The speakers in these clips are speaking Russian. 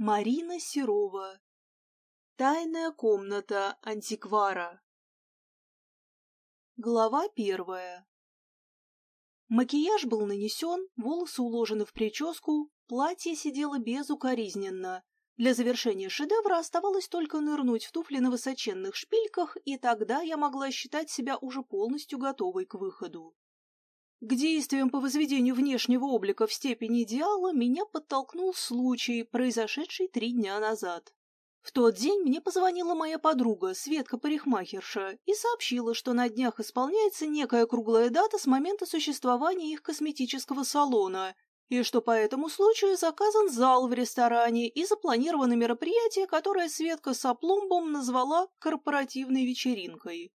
Марина Серова. Тайная комната антиквара. Глава первая. Макияж был нанесен, волосы уложены в прическу, платье сидело безукоризненно. Для завершения шедевра оставалось только нырнуть в туфли на высоченных шпильках, и тогда я могла считать себя уже полностью готовой к выходу. К действиям по возведению внешнего облика в степени идеала меня подтолкнул случай, произошедший три дня назад. В тот день мне позвонила моя подруга, Светка-парикмахерша, и сообщила, что на днях исполняется некая круглая дата с момента существования их косметического салона, и что по этому случаю заказан зал в ресторане и запланировано мероприятие, которое Светка с опломбом назвала «корпоративной вечеринкой».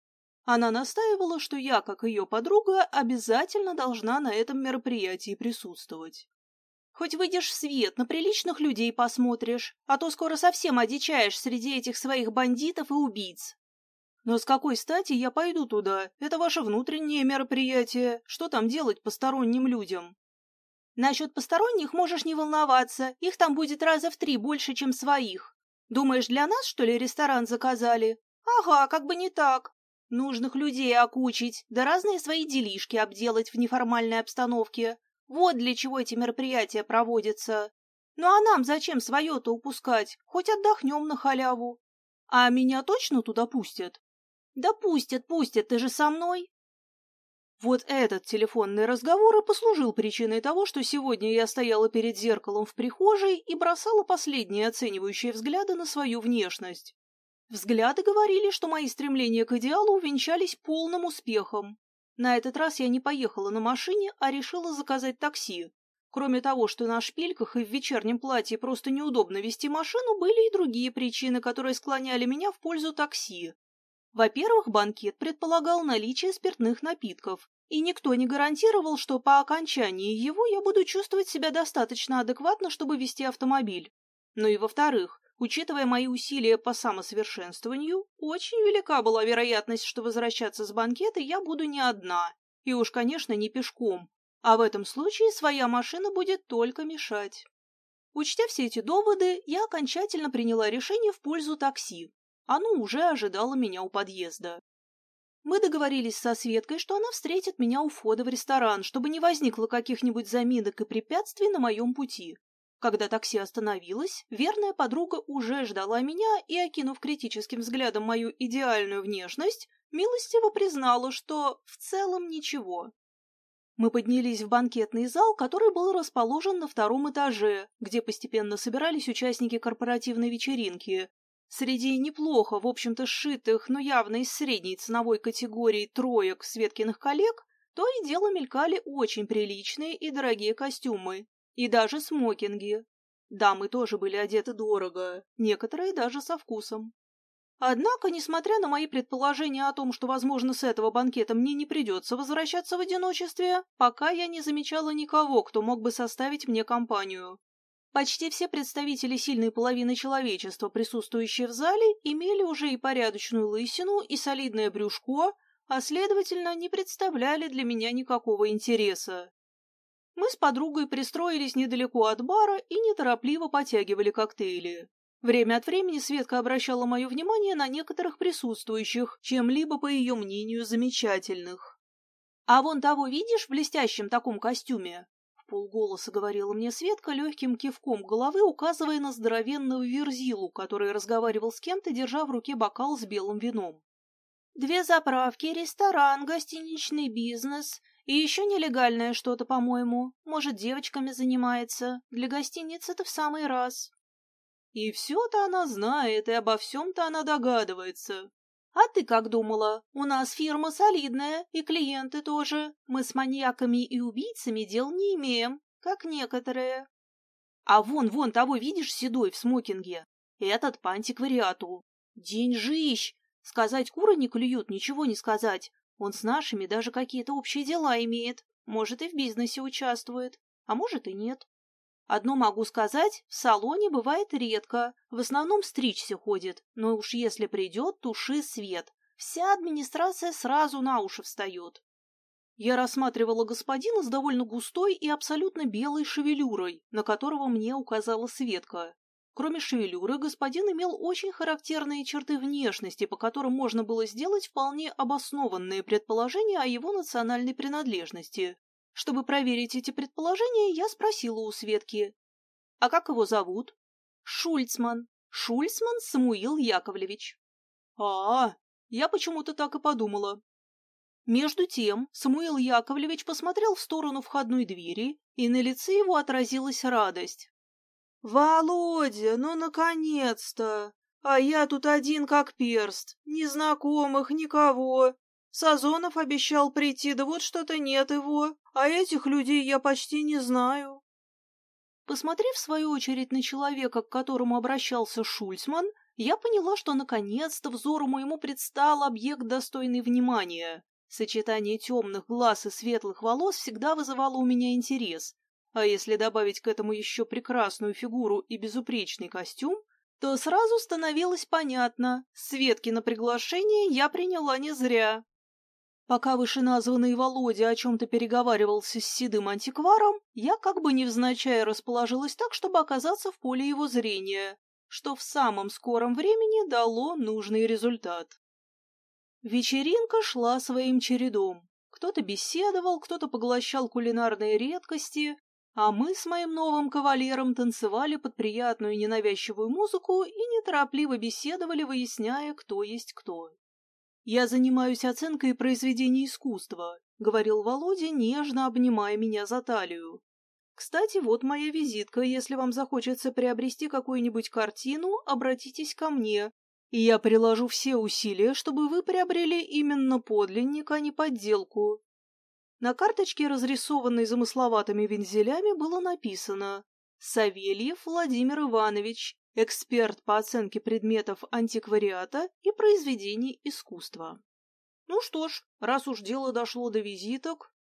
Она настаивала, что я, как ее подруга, обязательно должна на этом мероприятии присутствовать. Хоть выйдешь в свет, на приличных людей посмотришь, а то скоро совсем одичаешь среди этих своих бандитов и убийц. Но с какой стати я пойду туда? Это ваше внутреннее мероприятие. Что там делать посторонним людям? Насчет посторонних можешь не волноваться, их там будет раза в три больше, чем своих. Думаешь, для нас, что ли, ресторан заказали? Ага, как бы не так. Нужных людей окучить, да разные свои делишки обделать в неформальной обстановке. Вот для чего эти мероприятия проводятся. Ну а нам зачем свое-то упускать? Хоть отдохнем на халяву. А меня точно туда пустят? Да пустят, пустят, ты же со мной. Вот этот телефонный разговор и послужил причиной того, что сегодня я стояла перед зеркалом в прихожей и бросала последние оценивающие взгляды на свою внешность. Взгляды говорили, что мои стремления к идеалу увенчались полным успехом. На этот раз я не поехала на машине, а решила заказать такси. Кроме того, что на шпильках и в вечернем платье просто неудобно вести машину, были и другие причины, которые склоняли меня в пользу такси. Во-первых, банкет предполагал наличие спиртных напитков, и никто не гарантировал, что по окончании его я буду чувствовать себя достаточно адекватно, чтобы вести автомобиль. Ну и во-вторых, Учитывая мои усилия по самосовершенствованию, очень велика была вероятность, что возвращаться с банкета я буду не одна, и уж, конечно, не пешком, а в этом случае своя машина будет только мешать. Учтя все эти доводы, я окончательно приняла решение в пользу такси. Оно уже ожидало меня у подъезда. Мы договорились со Светкой, что она встретит меня у входа в ресторан, чтобы не возникло каких-нибудь заминок и препятствий на моем пути. Когда такси остановилось, верная подруга уже ждала меня и, окинув критическим взглядом мою идеальную внешность, милостиво признала, что в целом ничего. Мы поднялись в банкетный зал, который был расположен на втором этаже, где постепенно собирались участники корпоративной вечеринки. Среди неплохо, в общем-то, сшитых, но явно из средней ценовой категории троек Светкиных коллег, то и дело мелькали очень приличные и дорогие костюмы, и даже смокинги. Дамы тоже были одеты дорого, некоторые даже со вкусом. Однако, несмотря на мои предположения о том, что, возможно, с этого банкета мне не придется возвращаться в одиночестве, пока я не замечала никого, кто мог бы составить мне компанию. Почти все представители сильной половины человечества, присутствующие в зале, имели уже и порядочную лысину, и солидное брюшко, а, следовательно, не представляли для меня никакого интереса. Мы с подругой пристроились недалеко от бара и неторопливо потягивали коктейли. Время от времени Светка обращала мое внимание на некоторых присутствующих, чем-либо, по ее мнению, замечательных. «А вон того видишь в блестящем таком костюме?» В полголоса говорила мне Светка легким кивком головы, указывая на здоровенного верзилу, который разговаривал с кем-то, держа в руке бокал с белым вином. «Две заправки, ресторан, гостиничный бизнес и еще нелегальное что-то, по-моему. Может, девочками занимается. Для гостиницы это в самый раз. И все-то она знает, и обо всем-то она догадывается. А ты как думала? У нас фирма солидная, и клиенты тоже. Мы с маньяками и убийцами дел не имеем, как некоторые. А вон-вон того видишь седой в смокинге? Этот по антиквариату. Деньжищ! Сказать куры не клюют, ничего не сказать. Он с нашими даже какие-то общие дела имеет, может, и в бизнесе участвует, а может и нет. Одно могу сказать, в салоне бывает редко, в основном стричься ходит, но уж если придет, туши свет. Вся администрация сразу на уши встает. Я рассматривала господина с довольно густой и абсолютно белой шевелюрой, на которого мне указала Светка. Кроме шевелюры, господин имел очень характерные черты внешности, по которым можно было сделать вполне обоснованные предположения о его национальной принадлежности. Чтобы проверить эти предположения, я спросила у Светки. «А как его зовут?» «Шульцман. Шульцман Самуил Яковлевич». «А, -а я почему-то так и подумала». Между тем Самуил Яковлевич посмотрел в сторону входной двери, и на лице его отразилась радость. «Володя, ну, наконец-то! А я тут один как перст, незнакомых, никого. Сазонов обещал прийти, да вот что-то нет его, а этих людей я почти не знаю». Посмотрев в свою очередь на человека, к которому обращался Шульцман, я поняла, что наконец-то взору моему предстал объект, достойный внимания. Сочетание темных глаз и светлых волос всегда вызывало у меня интерес, а если добавить к этому еще прекрасную фигуру и безупречный костюм, то сразу становилось понятно, Светки на приглашение я приняла не зря. Пока вышеназванный Володя о чем-то переговаривался с седым антикваром, я как бы невзначай расположилась так, чтобы оказаться в поле его зрения, что в самом скором времени дало нужный результат. Вечеринка шла своим чередом. Кто-то беседовал, кто-то поглощал кулинарные редкости, а мы с моим новым кавалером танцевали под приятную ненавязчивую музыку и неторопливо беседовали, выясняя, кто есть кто. «Я занимаюсь оценкой произведений искусства», — говорил Володя, нежно обнимая меня за талию. «Кстати, вот моя визитка. Если вам захочется приобрести какую-нибудь картину, обратитесь ко мне, и я приложу все усилия, чтобы вы приобрели именно подлинник, а не подделку. На карточке, разрисованной замысловатыми вензелями, было написано «Савельев Владимир Иванович, эксперт по оценке предметов антиквариата и произведений искусства». Ну что ж, раз уж дело дошло до визиток...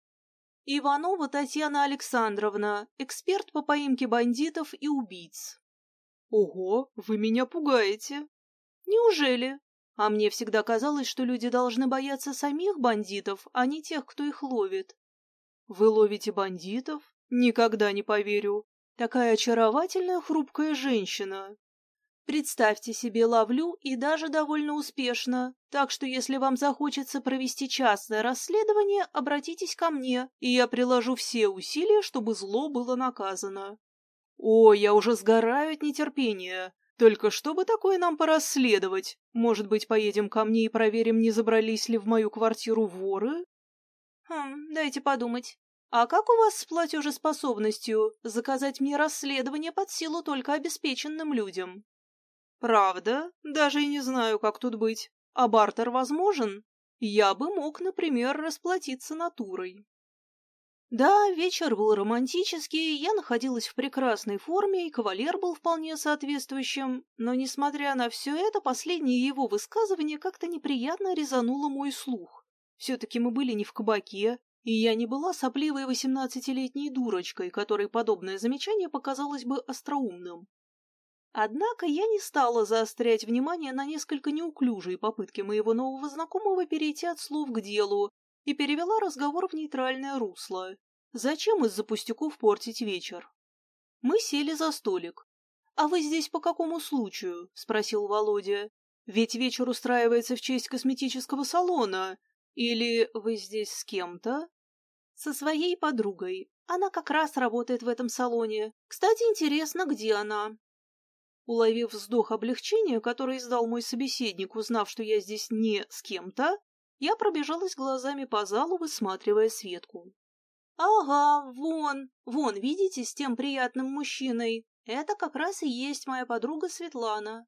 Иванова Татьяна Александровна, эксперт по поимке бандитов и убийц. Ого, вы меня пугаете. Неужели? А мне всегда казалось, что люди должны бояться самих бандитов, а не тех, кто их ловит. Вы ловите бандитов? Никогда не поверю. Такая очаровательная хрупкая женщина. Представьте себе, ловлю и даже довольно успешно. Так что если вам захочется провести частное расследование, обратитесь ко мне, и я приложу все усилия, чтобы зло было наказано. О, я уже сгораю от нетерпения. Только что бы такое нам порасследовать? Может быть, поедем ко мне и проверим, не забрались ли в мою квартиру воры? Хм, дайте подумать. А как у вас с платежеспособностью? Заказать мне расследование под силу только обеспеченным людям. Правда? Даже и не знаю, как тут быть. А бартер возможен? Я бы мог, например, расплатиться натурой. Да, вечер был романтический, я находилась в прекрасной форме, и кавалер был вполне соответствующим, но, несмотря на все это, последнее его высказывание как-то неприятно резануло мой слух. Все-таки мы были не в кабаке, и я не была сопливой восемнадцатилетней дурочкой, которой подобное замечание показалось бы остроумным. Однако я не стала заострять внимание на несколько неуклюжие попытки моего нового знакомого перейти от слов к делу и перевела разговор в нейтральное русло. Зачем из-за пустяков портить вечер? Мы сели за столик. «А вы здесь по какому случаю?» — спросил Володя. «Ведь вечер устраивается в честь косметического салона. Или вы здесь с кем-то?» «Со своей подругой. Она как раз работает в этом салоне. Кстати, интересно, где она?» Уловив вздох облегчения, который издал мой собеседник, узнав, что я здесь не с кем-то, я пробежалась глазами по залу, высматривая Светку. «Ага, вон, вон, видите, с тем приятным мужчиной. Это как раз и есть моя подруга Светлана».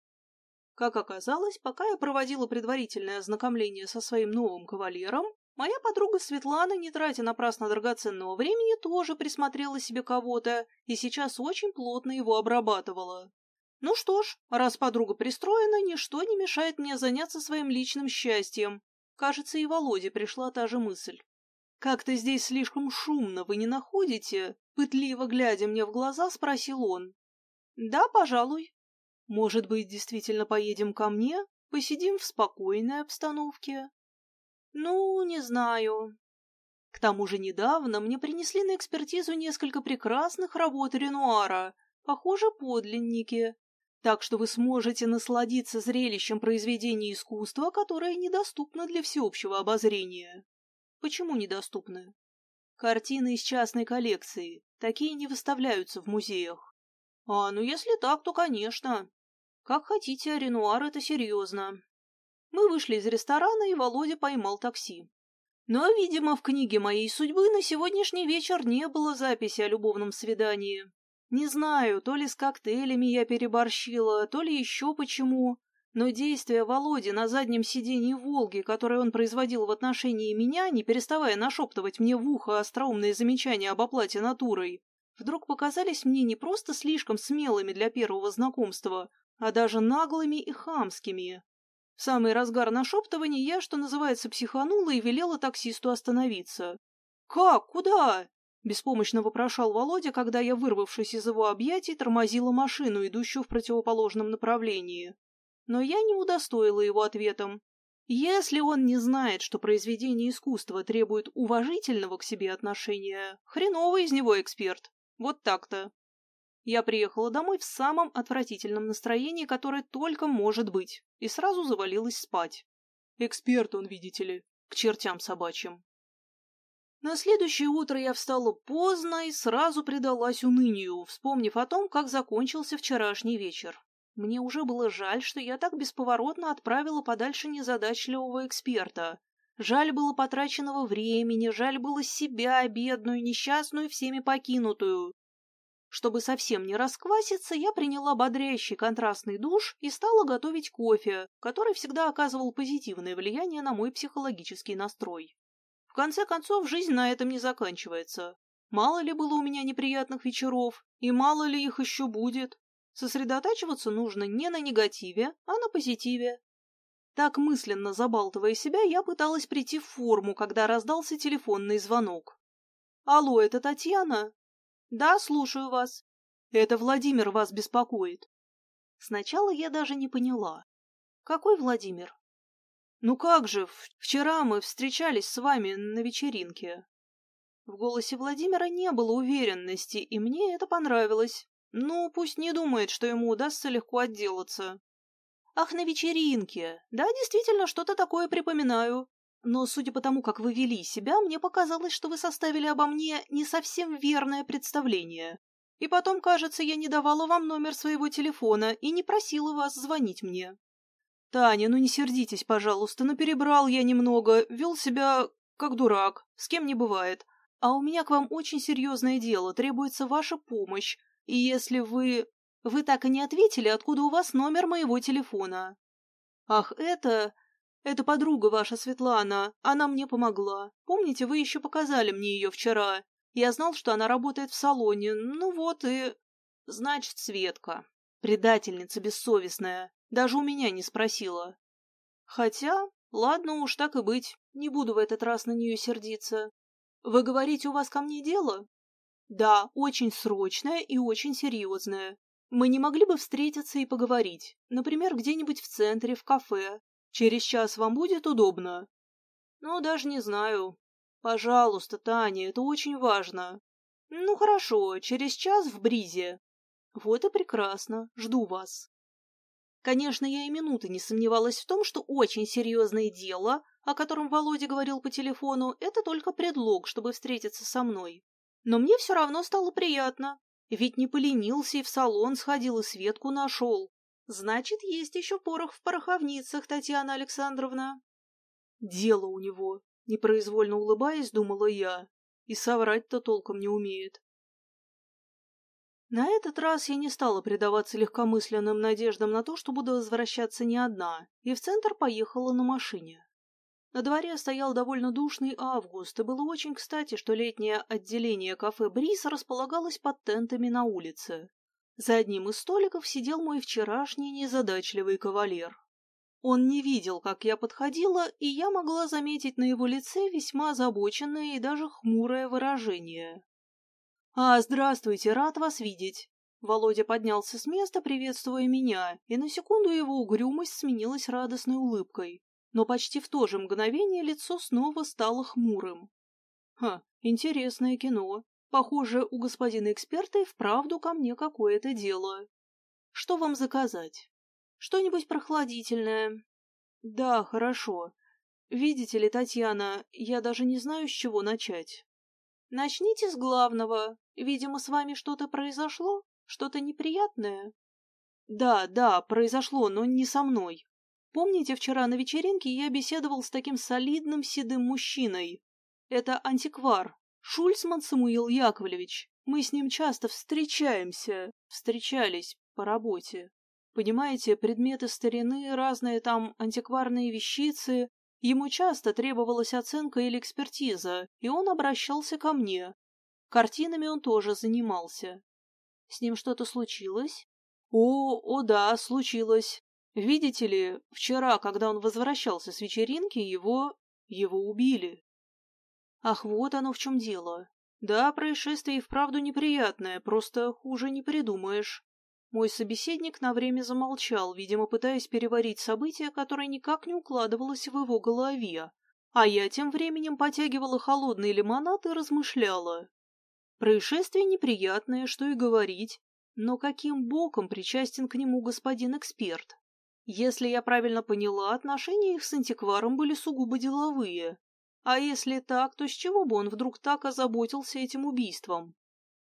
Как оказалось, пока я проводила предварительное ознакомление со своим новым кавалером, моя подруга Светлана, не тратя напрасно драгоценного времени, тоже присмотрела себе кого-то и сейчас очень плотно его обрабатывала. Ну что ж, раз подруга пристроена, ничто не мешает мне заняться своим личным счастьем, Кажется, и Володе пришла та же мысль. «Как-то здесь слишком шумно, вы не находите?» Пытливо глядя мне в глаза, спросил он. «Да, пожалуй. Может быть, действительно поедем ко мне? Посидим в спокойной обстановке?» «Ну, не знаю. К тому же недавно мне принесли на экспертизу несколько прекрасных работ Ренуара, похоже, подлинники. Так что вы сможете насладиться зрелищем произведения искусства, которое недоступно для всеобщего обозрения. Почему недоступны? Картины из частной коллекции. Такие не выставляются в музеях. А, ну если так, то конечно. Как хотите, Ренуар это серьезно. Мы вышли из ресторана, и Володя поймал такси. Но, видимо, в книге моей судьбы на сегодняшний вечер не было записи о любовном свидании. Не знаю, то ли с коктейлями я переборщила, то ли еще почему, но действия Володи на заднем сиденье «Волги», которое он производил в отношении меня, не переставая нашептывать мне в ухо остроумные замечания об оплате натурой, вдруг показались мне не просто слишком смелыми для первого знакомства, а даже наглыми и хамскими. В самый разгар нашептывания я, что называется, психанула и велела таксисту остановиться. «Как? Куда?» — беспомощно вопрошал Володя, когда я, вырвавшись из его объятий, тормозила машину, идущую в противоположном направлении. Но я не удостоила его ответом. Если он не знает, что произведение искусства требует уважительного к себе отношения, хреновый из него эксперт. Вот так-то. Я приехала домой в самом отвратительном настроении, которое только может быть, и сразу завалилась спать. Эксперт он, видите ли, к чертям собачьим. На следующее утро я встала поздно и сразу предалась унынию, вспомнив о том, как закончился вчерашний вечер. Мне уже было жаль, что я так бесповоротно отправила подальше незадачливого эксперта. Жаль было потраченного времени, жаль было себя, бедную, несчастную, всеми покинутую. Чтобы совсем не раскваситься, я приняла бодрящий контрастный душ и стала готовить кофе, который всегда оказывал позитивное влияние на мой психологический настрой. В конце концов, жизнь на этом не заканчивается. Мало ли было у меня неприятных вечеров, и мало ли их еще будет. Сосредотачиваться нужно не на негативе, а на позитиве. Так мысленно забалтывая себя, я пыталась прийти в форму, когда раздался телефонный звонок. «Алло, это Татьяна?» «Да, слушаю вас. Это Владимир вас беспокоит». Сначала я даже не поняла. «Какой Владимир?» «Ну как же, вчера мы встречались с вами на вечеринке». В голосе Владимира не было уверенности, и мне это понравилось. Ну, пусть не думает, что ему удастся легко отделаться. «Ах, на вечеринке! Да, действительно, что-то такое припоминаю. Но, судя по тому, как вы вели себя, мне показалось, что вы составили обо мне не совсем верное представление. И потом, кажется, я не давала вам номер своего телефона и не просила вас звонить мне. Таня, ну не сердитесь, пожалуйста, но перебрал я немного, вел себя как дурак, с кем не бывает. А у меня к вам очень серьезное дело, требуется ваша помощь. И если вы... Вы так и не ответили, откуда у вас номер моего телефона. Ах, это... Это подруга ваша Светлана, она мне помогла. Помните, вы еще показали мне ее вчера. Я знал, что она работает в салоне. Ну вот и... Значит, Светка. Предательница бессовестная. Даже у меня не спросила. Хотя, ладно уж, так и быть. Не буду в этот раз на нее сердиться. Вы говорите, у вас ко мне дело? Да, очень срочное и очень серьезное. Мы не могли бы встретиться и поговорить. Например, где-нибудь в центре, в кафе. Через час вам будет удобно? Ну, даже не знаю. Пожалуйста, Таня, это очень важно. Ну, хорошо, через час в Бризе. Вот и прекрасно, жду вас. Конечно, я и минуты не сомневалась в том, что очень серьезное дело, о котором Володя говорил по телефону, это только предлог, чтобы встретиться со мной. Но мне все равно стало приятно, ведь не поленился и в салон сходил и Светку нашел. Значит, есть еще порох в пороховницах, Татьяна Александровна. Дело у него, непроизвольно улыбаясь, думала я, и соврать-то толком не умеет. На этот раз я не стала предаваться легкомысленным надеждам на то, что буду возвращаться не одна, и в центр поехала на машине. На дворе стоял довольно душный август, и было очень кстати, что летнее отделение кафе «Бриз» располагалось под тентами на улице. За одним из столиков сидел мой вчерашний незадачливый кавалер. Он не видел, как я подходила, и я могла заметить на его лице весьма озабоченное и даже хмурое выражение. «А, здравствуйте, рад вас видеть!» Володя поднялся с места, приветствуя меня, и на секунду его угрюмость сменилась радостной улыбкой. Но почти в то же мгновение лицо снова стало хмурым. «Ха, интересное кино. Похоже, у господина эксперта и вправду ко мне какое-то дело. Что вам заказать? Что-нибудь прохладительное? Да, хорошо. Видите ли, Татьяна, я даже не знаю, с чего начать. Начните с главного. Видимо, с вами что-то произошло? Что-то неприятное? Да, да, произошло, но не со мной. Помните, вчера на вечеринке я беседовал с таким солидным седым мужчиной? Это антиквар, Шульцман Самуил Яковлевич. Мы с ним часто встречаемся, встречались по работе. Понимаете, предметы старины, разные там антикварные вещицы. Ему часто требовалась оценка или экспертиза, и он обращался ко мне. Картинами он тоже занимался. С ним что-то случилось? О, о да, случилось. Видите ли, вчера, когда он возвращался с вечеринки, его... его убили. Ах, вот оно в чем дело. Да, происшествие и вправду неприятное, просто хуже не придумаешь. Мой собеседник на время замолчал, видимо, пытаясь переварить события, которое никак не укладывалось в его голове. А я тем временем потягивала холодный лимонад и размышляла. Происшествие неприятное, что и говорить, но каким боком причастен к нему господин эксперт? Если я правильно поняла, отношения их с антикваром были сугубо деловые. А если так, то с чего бы он вдруг так озаботился этим убийством?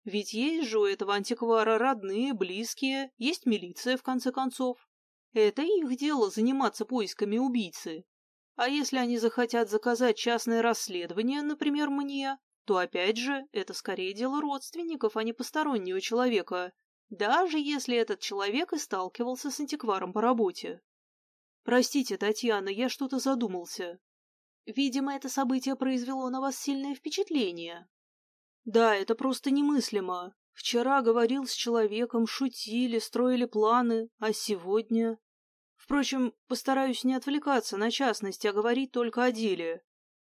Ведь есть же у этого антиквара родные, близкие, есть милиция, в конце концов. Это их дело заниматься поисками убийцы. А если они захотят заказать частное расследование, например, мне, то опять же, это скорее дело родственников, а не постороннего человека, даже если этот человек и сталкивался с антикваром по работе. Простите, Татьяна, я что-то задумался. Видимо, это событие произвело на вас сильное впечатление. Да, это просто немыслимо. Вчера говорил с человеком, шутили, строили планы, а сегодня... Впрочем, постараюсь не отвлекаться на частности, а говорить только о деле.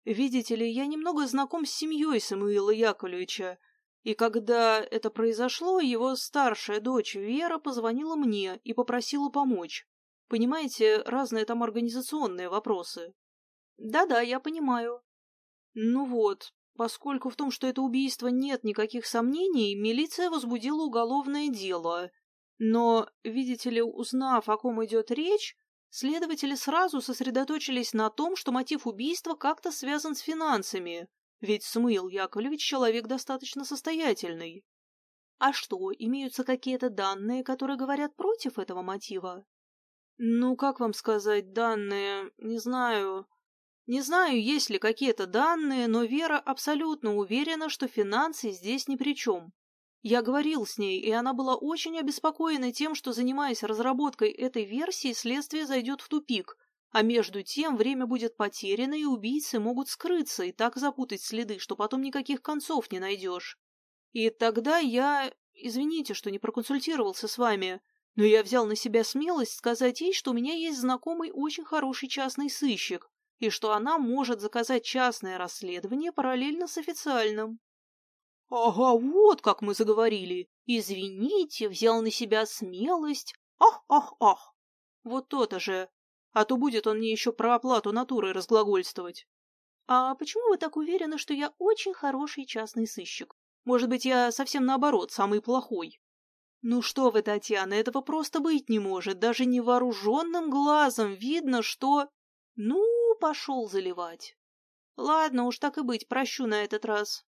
Видите ли, я немного знаком с семьей Самуила Яковлевича, и когда это произошло, его старшая дочь Вера позвонила мне и попросила помочь. Понимаете, разные там организационные вопросы. Да-да, я понимаю. Ну вот, поскольку в том, что это убийство нет никаких сомнений, милиция возбудила уголовное дело. Но, видите ли, узнав, о ком идет речь, следователи сразу сосредоточились на том, что мотив убийства как-то связан с финансами, ведь Самуил Яковлевич человек достаточно состоятельный. А что, имеются какие-то данные, которые говорят против этого мотива? Ну, как вам сказать, данные, не знаю. Не знаю, есть ли какие-то данные, но Вера абсолютно уверена, что финансы здесь ни при чем. Я говорил с ней, и она была очень обеспокоена тем, что, занимаясь разработкой этой версии, следствие зайдет в тупик, а между тем время будет потеряно, и убийцы могут скрыться и так запутать следы, что потом никаких концов не найдешь. И тогда я... Извините, что не проконсультировался с вами, но я взял на себя смелость сказать ей, что у меня есть знакомый очень хороший частный сыщик, и что она может заказать частное расследование параллельно с официальным. Ага, вот как мы заговорили. Извините, взял на себя смелость. Ах, ах, ах. Вот то-то же. А то будет он мне еще про оплату натуры разглагольствовать. А почему вы так уверены, что я очень хороший частный сыщик? Может быть, я совсем наоборот, самый плохой? Ну что вы, Татьяна, этого просто быть не может. Даже невооруженным глазом видно, что... Ну, пошел заливать. Ладно, уж так и быть, прощу на этот раз.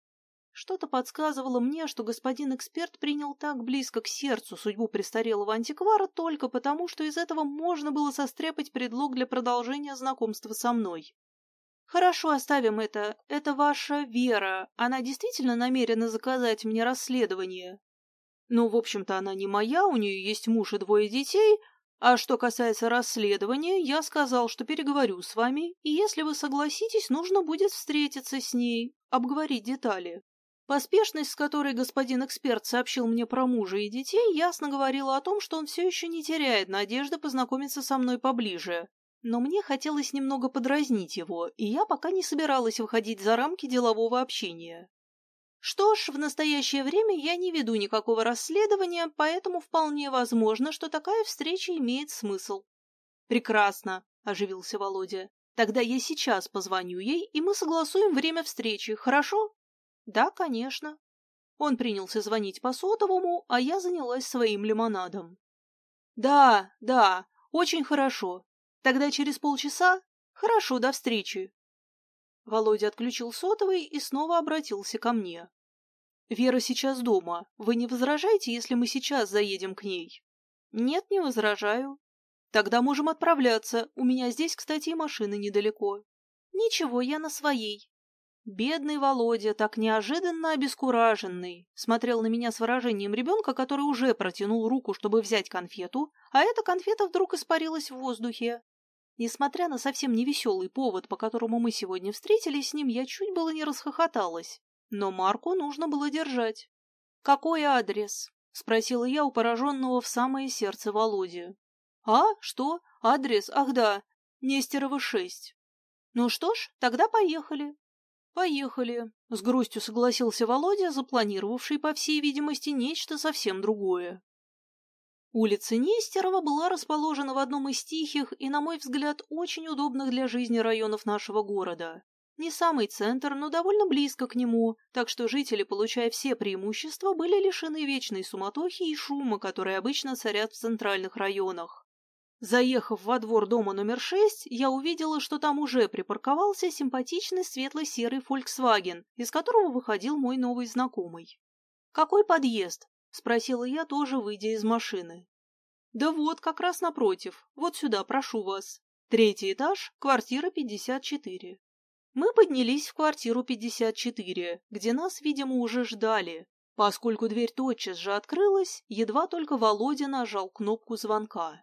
Что-то подсказывало мне, что господин эксперт принял так близко к сердцу судьбу престарелого антиквара только потому, что из этого можно было состряпать предлог для продолжения знакомства со мной. Хорошо, оставим это. Это ваша Вера. Она действительно намерена заказать мне расследование? Ну, в общем-то, она не моя, у нее есть муж и двое детей, а что касается расследования, я сказал, что переговорю с вами, и если вы согласитесь, нужно будет встретиться с ней, обговорить детали. Поспешность, с которой господин эксперт сообщил мне про мужа и детей, ясно говорила о том, что он все еще не теряет надежды познакомиться со мной поближе. Но мне хотелось немного подразнить его, и я пока не собиралась выходить за рамки делового общения. Что ж, в настоящее время я не веду никакого расследования, поэтому вполне возможно, что такая встреча имеет смысл. Прекрасно, оживился Володя. Тогда я сейчас позвоню ей, и мы согласуем время встречи, хорошо? Да, конечно. Он принялся звонить по сотовому, а я занялась своим лимонадом. Да, да, очень хорошо. Тогда через полчаса? Хорошо, до встречи. Володя отключил сотовый и снова обратился ко мне. «Вера сейчас дома. Вы не возражаете, если мы сейчас заедем к ней?» «Нет, не возражаю». «Тогда можем отправляться. У меня здесь, кстати, и машины недалеко». «Ничего, я на своей». Бедный Володя, так неожиданно обескураженный, смотрел на меня с выражением ребенка, который уже протянул руку, чтобы взять конфету, а эта конфета вдруг испарилась в воздухе. Несмотря на совсем невеселый повод, по которому мы сегодня встретились с ним, я чуть было не расхохоталась. Но Марку нужно было держать. «Какой адрес?» — спросила я у пораженного в самое сердце Володи. «А? Что? Адрес? Ах да, Нестерова, 6. Ну что ж, тогда поехали». «Поехали», — с грустью согласился Володя, запланировавший, по всей видимости, нечто совсем другое. Улица Нестерова была расположена в одном из тихих и, на мой взгляд, очень удобных для жизни районов нашего города. Не самый центр, но довольно близко к нему, так что жители, получая все преимущества, были лишены вечной суматохи и шума, которые обычно царят в центральных районах. Заехав во двор дома номер шесть, я увидела, что там уже припарковался симпатичный светло-серый Volkswagen, из которого выходил мой новый знакомый. «Какой подъезд?» — спросила я, тоже выйдя из машины. «Да вот, как раз напротив. Вот сюда, прошу вас. Третий этаж, квартира 54». Мы поднялись в квартиру 54, где нас, видимо, уже ждали, поскольку дверь тотчас же открылась, едва только Володя нажал кнопку звонка.